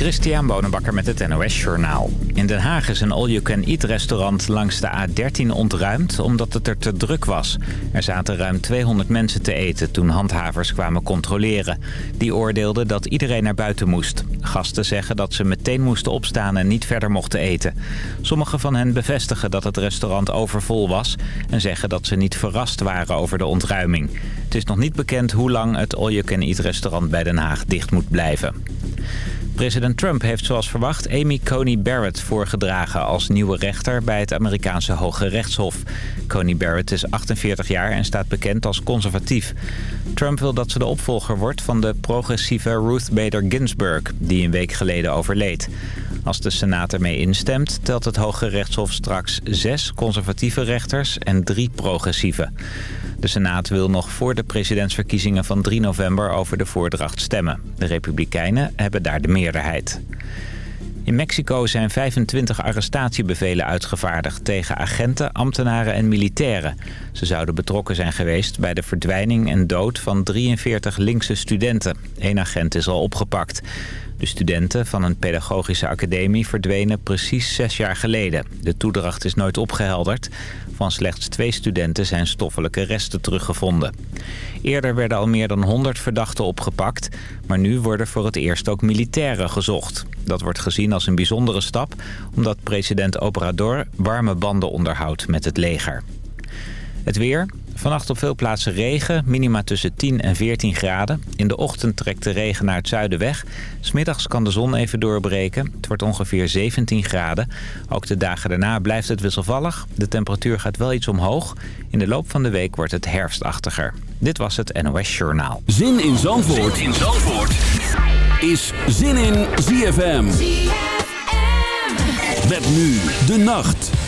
Christian Bonenbakker met het NOS Journaal. In Den Haag is een all-you-can-eat restaurant langs de A13 ontruimd omdat het er te druk was. Er zaten ruim 200 mensen te eten toen handhavers kwamen controleren. Die oordeelden dat iedereen naar buiten moest. Gasten zeggen dat ze meteen moesten opstaan en niet verder mochten eten. Sommigen van hen bevestigen dat het restaurant overvol was... en zeggen dat ze niet verrast waren over de ontruiming. Het is nog niet bekend hoe lang het all-you-can-eat restaurant bij Den Haag dicht moet blijven. President Trump heeft zoals verwacht Amy Coney Barrett voorgedragen als nieuwe rechter bij het Amerikaanse Hoge Rechtshof. Coney Barrett is 48 jaar en staat bekend als conservatief. Trump wil dat ze de opvolger wordt van de progressieve Ruth Bader Ginsburg, die een week geleden overleed. Als de Senaat ermee instemt, telt het Hoge Rechtshof straks zes conservatieve rechters en drie progressieve. De Senaat wil nog voor de presidentsverkiezingen van 3 november over de voordracht stemmen. De Republikeinen hebben daar de meerderheid. In Mexico zijn 25 arrestatiebevelen uitgevaardigd tegen agenten, ambtenaren en militairen. Ze zouden betrokken zijn geweest bij de verdwijning en dood van 43 linkse studenten. Eén agent is al opgepakt. De studenten van een pedagogische academie verdwenen precies zes jaar geleden. De toedracht is nooit opgehelderd. Van slechts twee studenten zijn stoffelijke resten teruggevonden. Eerder werden al meer dan 100 verdachten opgepakt... maar nu worden voor het eerst ook militairen gezocht. Dat wordt gezien als een bijzondere stap... omdat president Obrador warme banden onderhoudt met het leger. Het weer. Vannacht op veel plaatsen regen, minima tussen 10 en 14 graden. In de ochtend trekt de regen naar het zuiden weg. Smiddags kan de zon even doorbreken. Het wordt ongeveer 17 graden. Ook de dagen daarna blijft het wisselvallig. De temperatuur gaat wel iets omhoog. In de loop van de week wordt het herfstachtiger. Dit was het NOS Journaal. Zin in Zandvoort, zin in Zandvoort. is Zin in ZFM. ZFM. Met nu de nacht.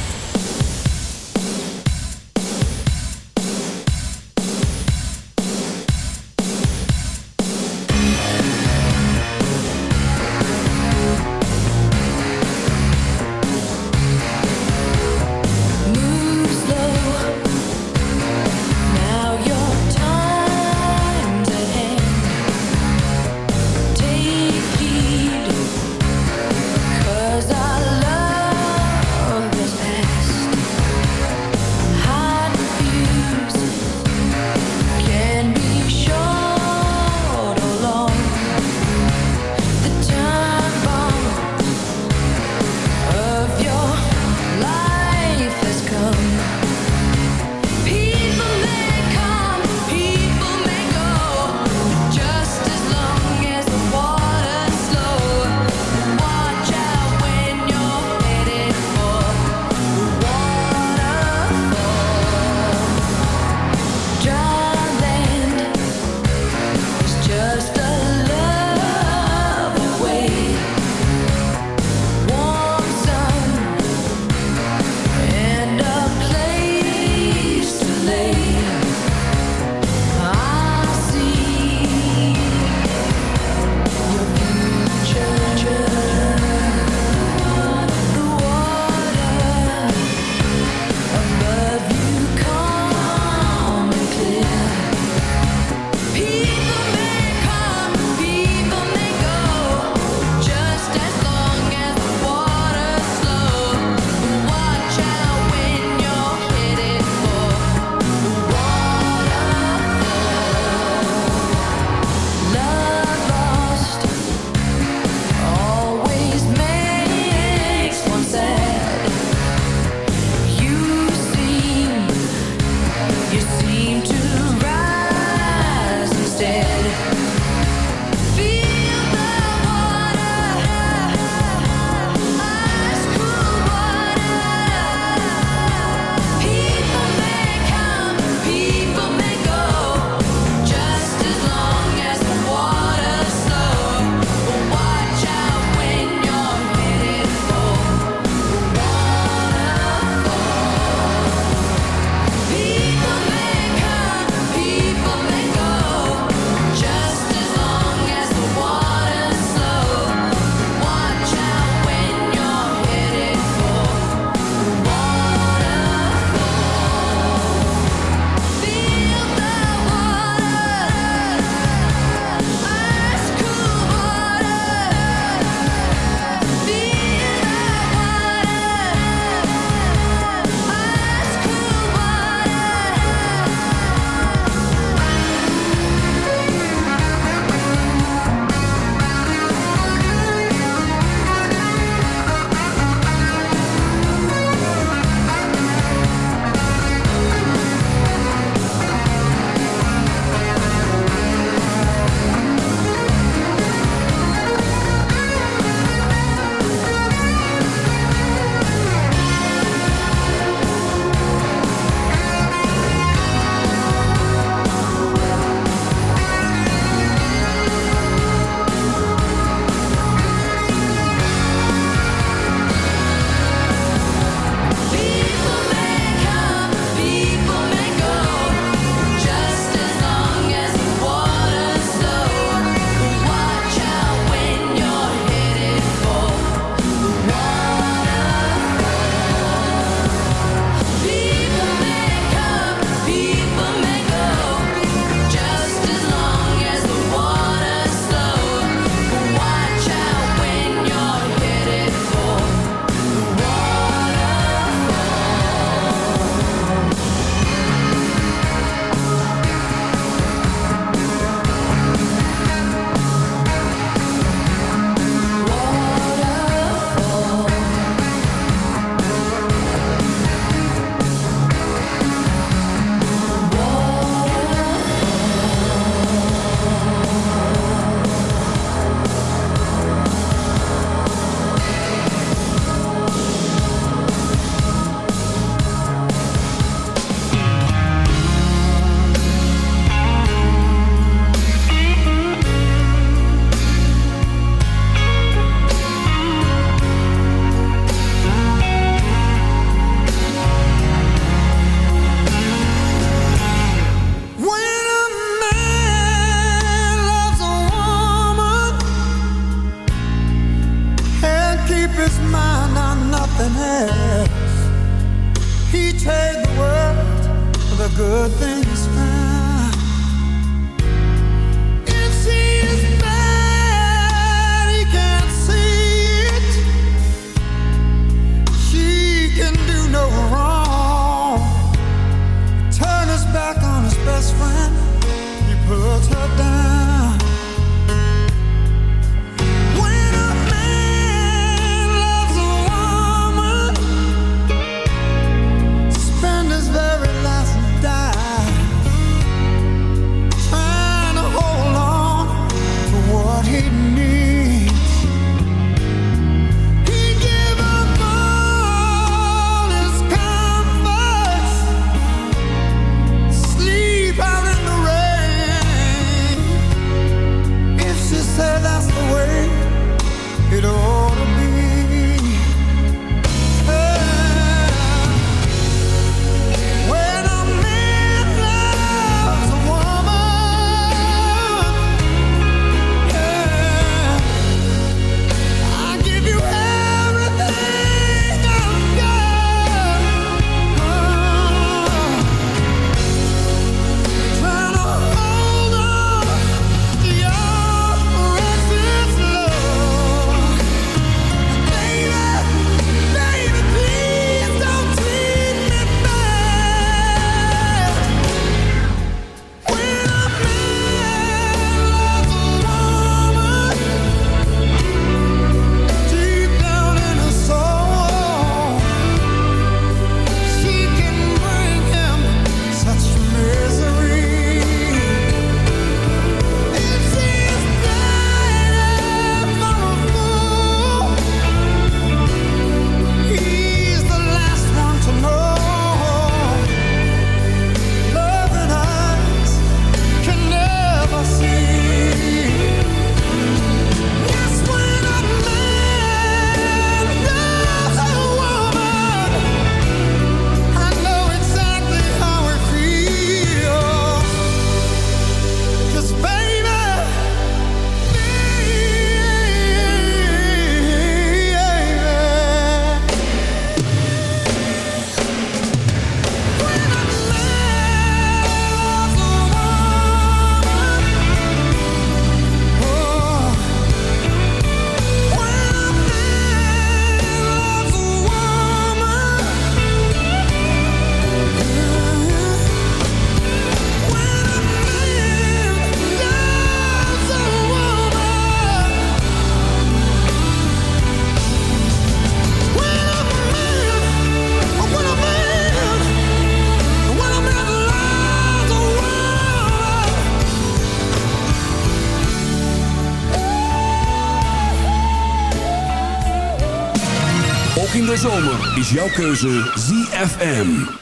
Jouw keuze ZFM.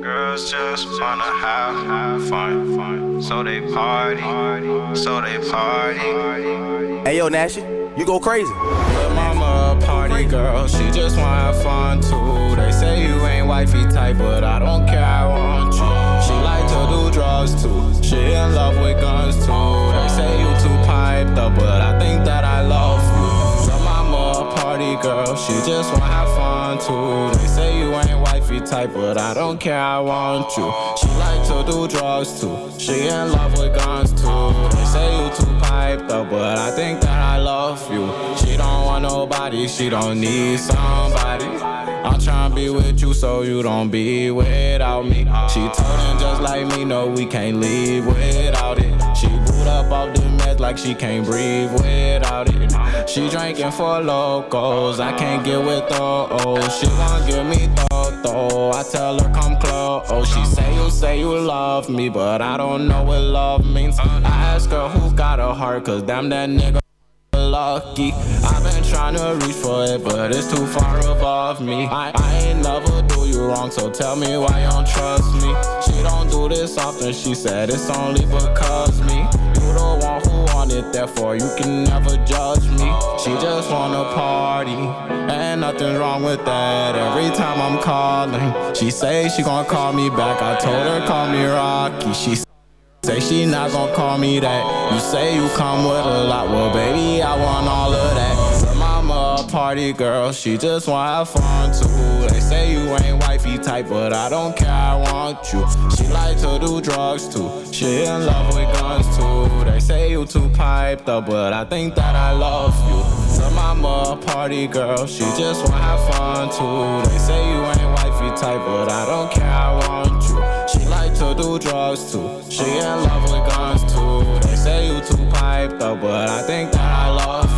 Girls just wanna have, have fun, fun. So they party, so they party. Hey yo, Nash, you go crazy. Little mama a party girl, she just wanna have fun too. They say you ain't wifey type, but I don't care, I want you. She like to do drugs too. She in love with guns too. Piped up, but I think that I love you. So mama a party girl, she just wanna have fun too. They say you ain't wifey type, but I don't care, I want you. She like to do drugs too. She in love with guns too. They say you too piped up, but I think that I love you. She don't want nobody, she don't need somebody. I'm tryna be with you so you don't be without me. She told him just like me, no, we can't leave without it. She boot up off the meds like she can't breathe without it. She drinking for locals, I can't get with those. She gon' give me though. I tell her come close. She say you say you love me, but I don't know what love means. I ask her who got a heart, cause damn that nigga lucky. I've been trying to reach for it, but it's too far above me. I, I ain't never do you wrong, so tell me why you don't trust me. She don't do this often, she said it's only because me. You the one who want it, therefore you can never judge me. She just wanna party, and nothing's wrong with that. Every time I'm calling, she say she gonna call me back. I told her call me Rocky. She Say she not gon' call me that. You say you come with a lot, well baby I want all of that. So mama party girl, she just wanna have fun too. They say you ain't wifey type, but I don't care, I want you. She like to do drugs too, she in love with guns too. They say you too piped up, but I think that I love you. So mama party girl, she just wanna have fun too. They say you ain't wifey type, but I don't care, I want you. To do drugs too, she in love with guns too. They say you too piped up, but I think that I love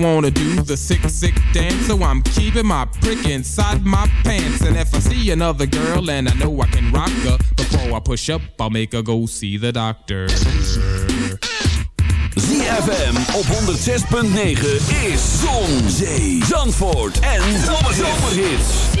wanna do the sick, sick dance. So I'm keeping my prick inside my pants. And if I see another girl and I know I can rock her, before I push up, I'll make her go see the doctor. ZFM op 106.9 is Zon, Zee, Zandvoort en Zomerhits.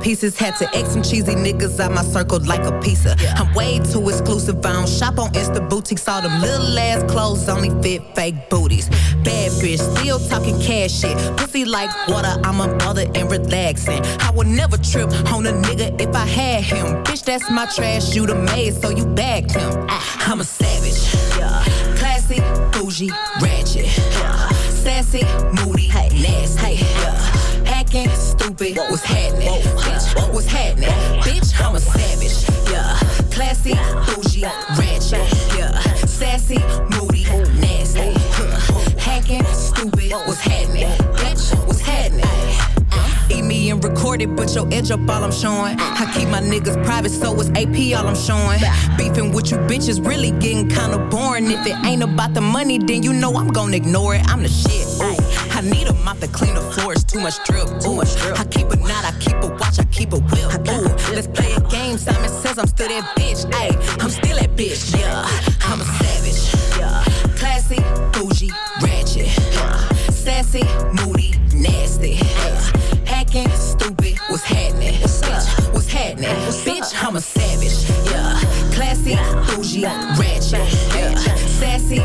Pieces. Had to X some cheesy niggas out my circle like a pizza. I'm way too exclusive. I don't shop on Insta boutiques. All them little ass clothes only fit fake booties. Bad bitch, still talking cash shit. Pussy like water, I'm a mother and relaxing. I would never trip on a nigga if I had him. Bitch, that's my trash. You the maid, so you bagged him. Ah, I'm a savage. Classy, bougie, ratchet. Sassy, moody, nasty. What's happening? Bitch, what's happening? Bitch, I'm a savage. Yeah, classy, bougie, ratchet. Yeah, sassy, moody, nasty. Huh. Hacking, stupid. What's happening? Bitch, what's happening? Uh. Eat me and record it, but your edge up all I'm showing. Uh. I keep my niggas private, so it's AP all I'm showing. Beefing with you bitches really getting kinda boring. If it ain't about the money, then you know I'm gonna ignore it. I'm the shit. I need a mop to clean the floors. Too much drip. Too much drip. I keep a knot, I keep a watch, I keep a whip. Ooh. Let's play a game. Simon says I'm still that bitch. Ayy, I'm still that bitch. Yeah, I'm a savage. Yeah, classy, bougie, ratchet. Sassy, moody, nasty. Yeah. Hacking, stupid, what's happening? Bitch, what's happening? Bitch, I'm a savage. Yeah, classy, bougie, ratchet. Yeah, sassy,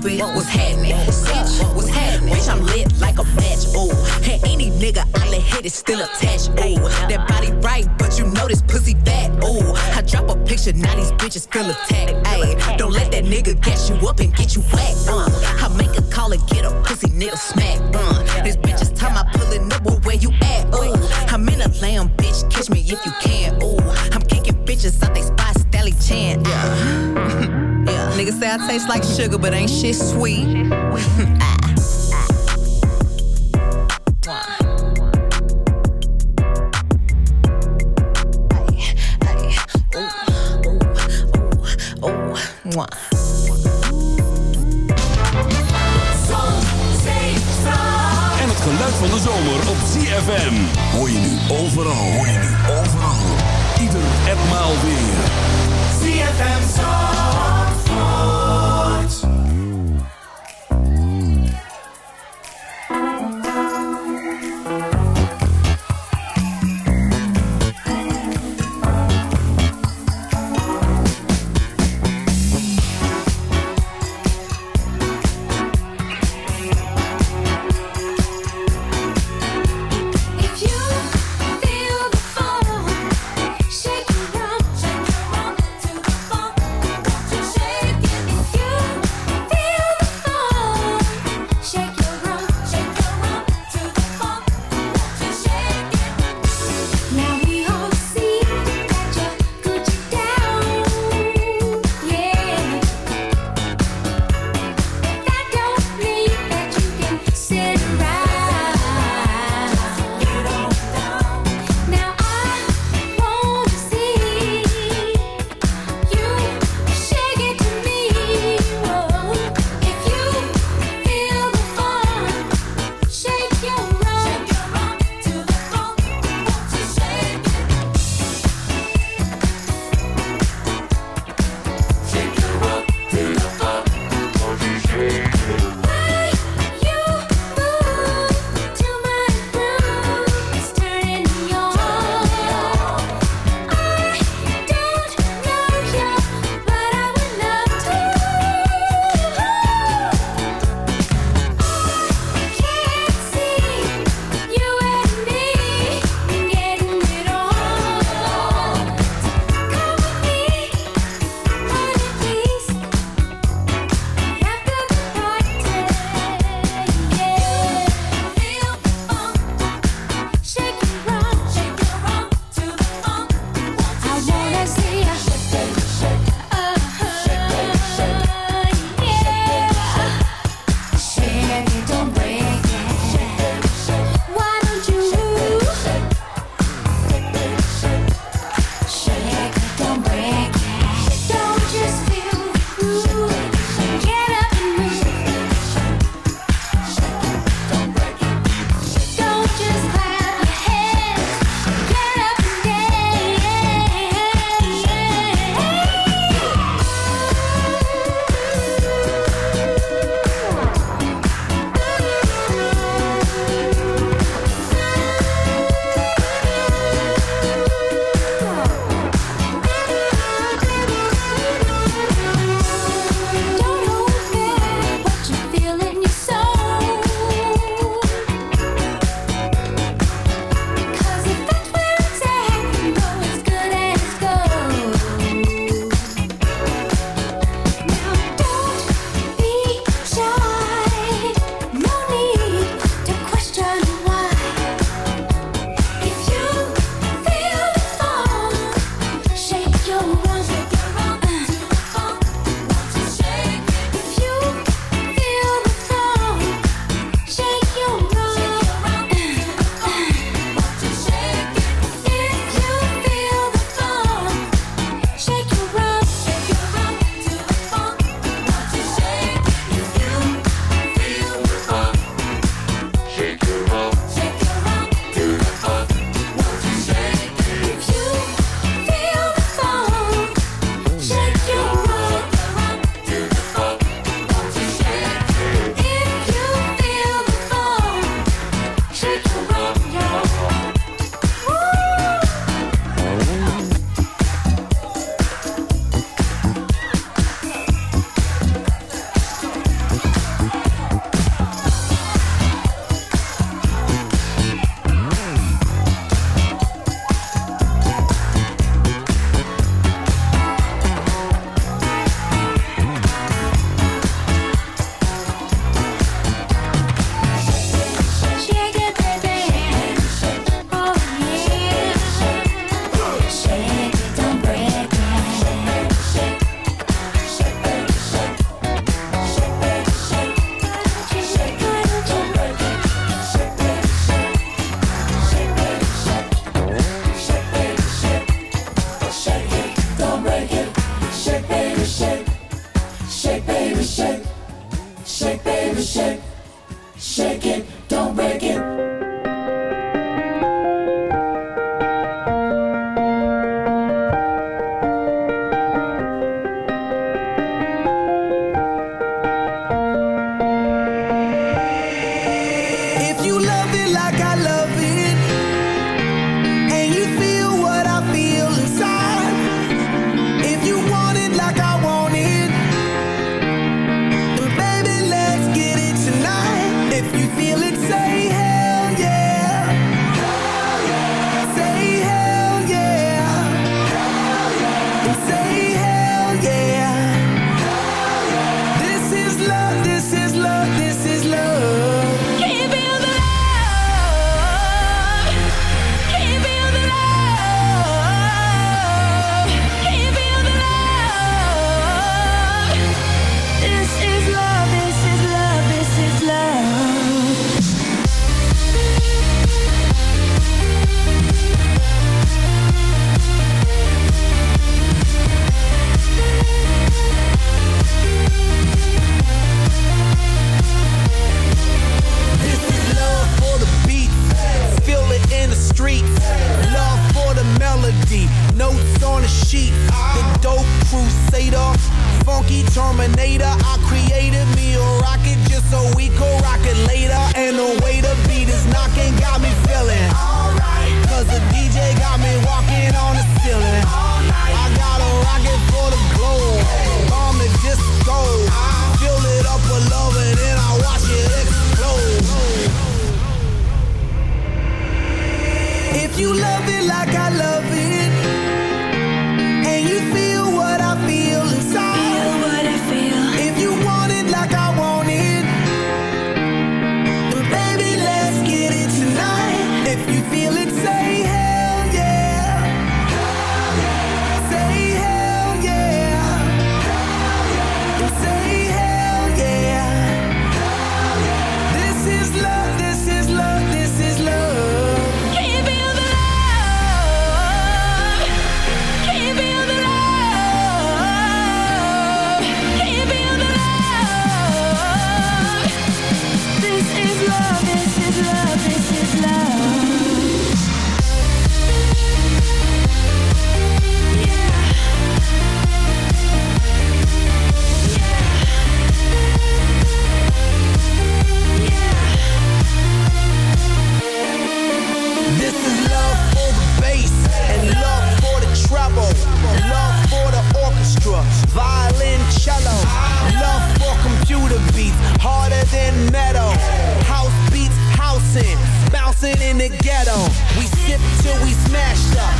stupid, what's happening? Bitch, what's happening? Bitch, I'm lit like a match. Ooh, and any nigga I let hit is still attached. Ooh, that body right, but you know this pussy fat. Ooh, I drop a picture, now these bitches feel attacked. Ayy, don't let that nigga gas you up and get you whacked. Uh, I make a call and get a pussy nigga smack. Uh, this bitch is time I pulling up, well, where you at? Ooh, I'm in a lamb, bitch, catch me if you can. Ooh, I'm kicking bitches out they spot, Stelly Chan. Yeah. Niggas say I taste like sugar, but ain't shit sweet. En het geluid van de zomer op ZFM. Hoor je nu overal. Hoor je nu overal. Ieder en maal weer. ZFM. This is love for the bass and love for the treble, love for the orchestra, violin, cello, love for computer beats harder than metal, house beats in the ghetto. We sip till we smash up,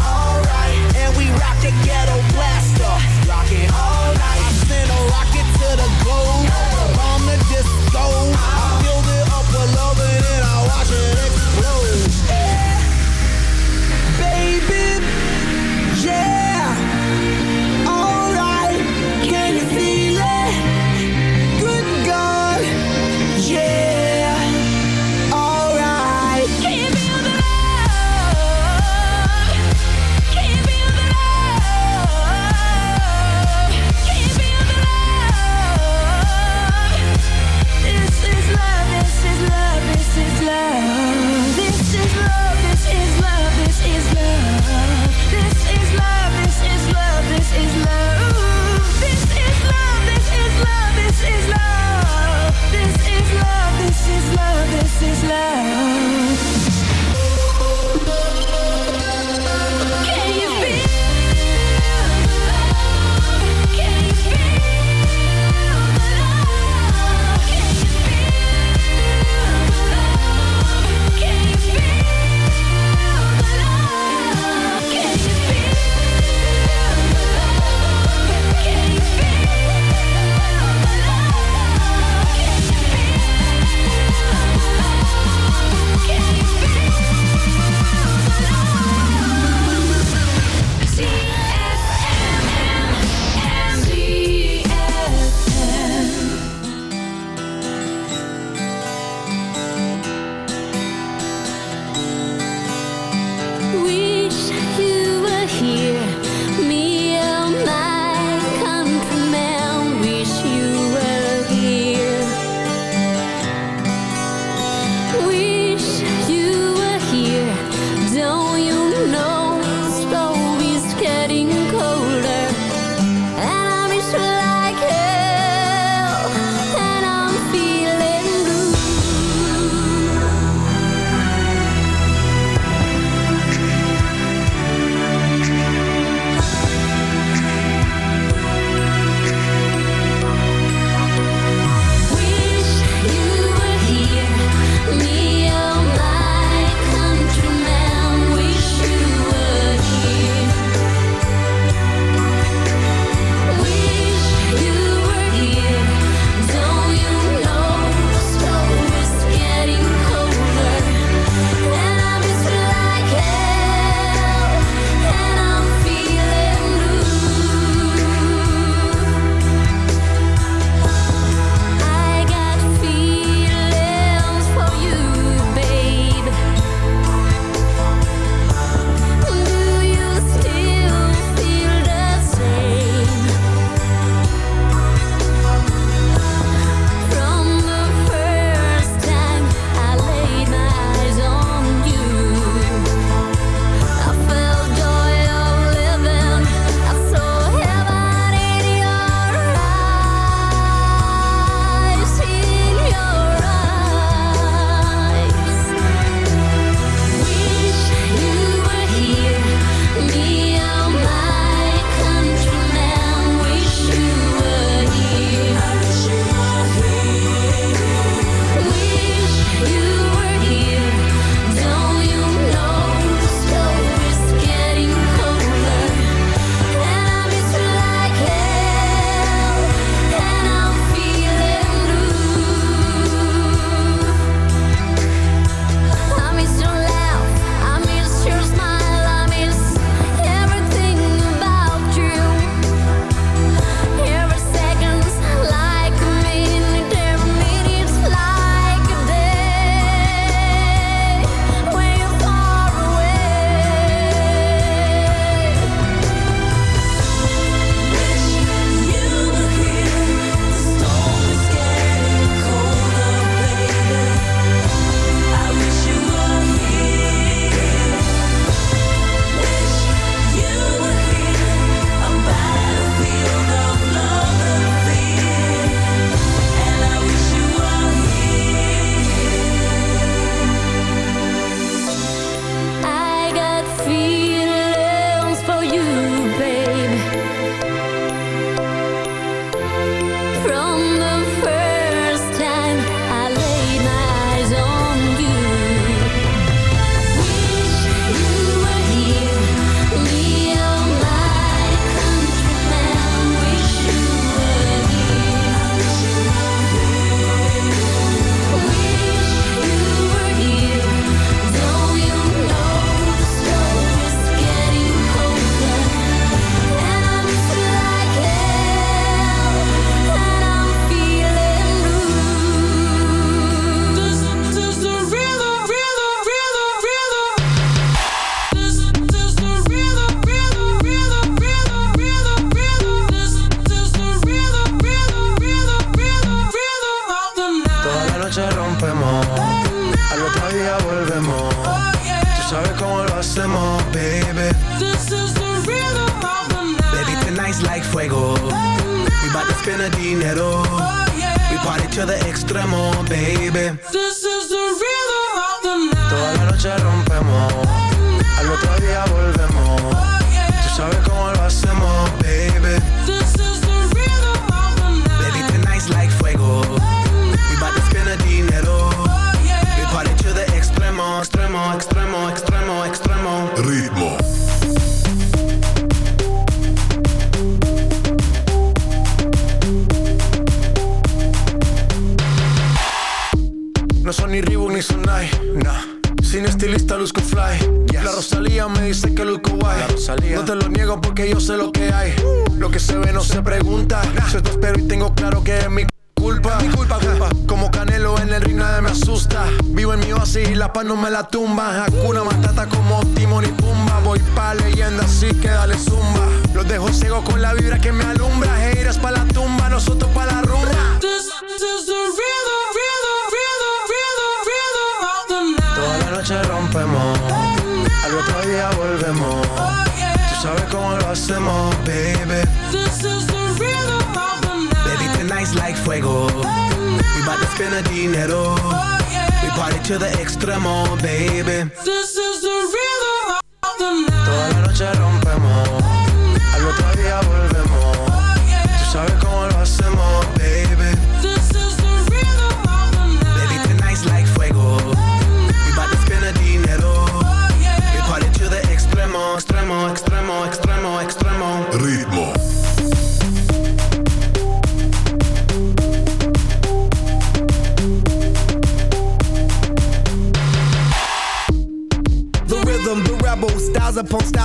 alright, and we rock the ghetto blaster, rock it all night. Send a rocket to the globe, on the disco, I build it up below. love. This is the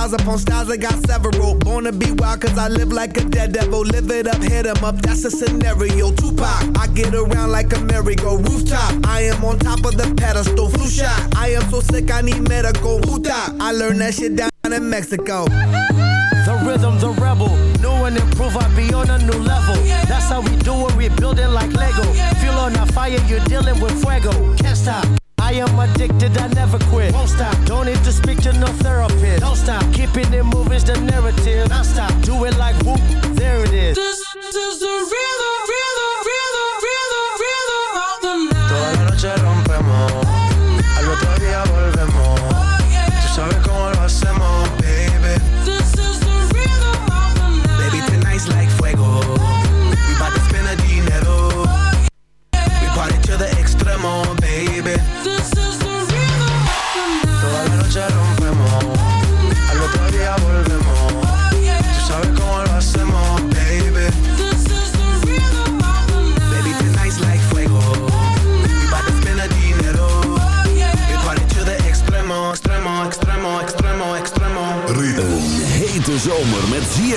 styles upon styles, I got several. Born to be wild, cause I live like a dead devil. Live it up, hit 'em up, that's a scenario. Tupac, I get around like a merry-go rooftop. I am on top of the pedestal, flu shot. I am so sick, I need medical. Huta, I learned that shit down in Mexico. The rhythm, the rebel. New and improve, I be on a new level. That's how we do it, we build it like Lego. Feel on a fire, you're dealing with fuego. Can't stop I'm addicted, I never quit. Won't stop. Don't need to speak to no therapist. Don't stop. Keeping it movies the narrative. Don't stop. Do it like whoop, there it is. This, this is the real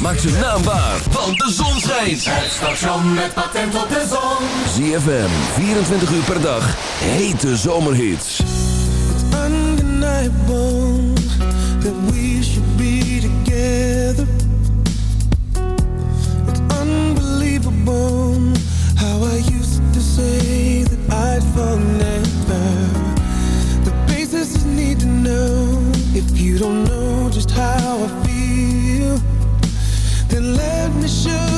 Maak ze naambaar, want de zon schijnt. Het station met patent op de zon. ZFM, 24 uur per dag. Hete zomerhits. It's undeniable that we should be together. It's unbelievable how I used to say that I'd fall never. The basis is need to know if you don't know just how I feel. let me show